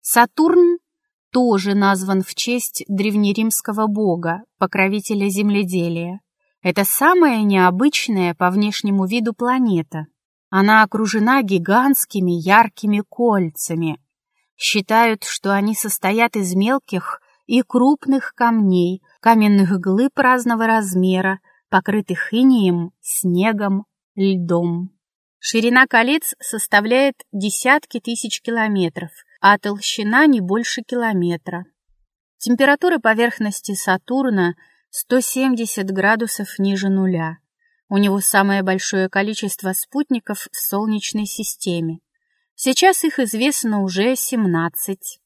Сатурн тоже назван в честь древнеримского бога, покровителя земледелия. Это самая необычная по внешнему виду планета. Она окружена гигантскими яркими кольцами. Считают, что они состоят из мелких и крупных камней, каменных глыб разного размера, покрытых инеем, снегом, льдом. Ширина колец составляет десятки тысяч километров, а толщина не больше километра. Температура поверхности Сатурна 170 градусов ниже нуля. У него самое большое количество спутников в Солнечной системе. Сейчас их известно уже 17.